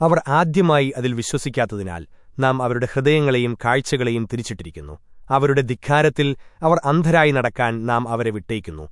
അവർ ആദ്യമായി അതിൽ വിശ്വസിക്കാത്തതിനാൽ നാം അവരുടെ ഹൃദയങ്ങളെയും കാഴ്ചകളെയും തിരിച്ചിട്ടിരിക്കുന്നു. അവരുടെ ധിക്കാരത്തിൽ അവർ അന്ധരായി നടക്കാൻ നാം അവരെ വിട്ടേക്കുന്നു.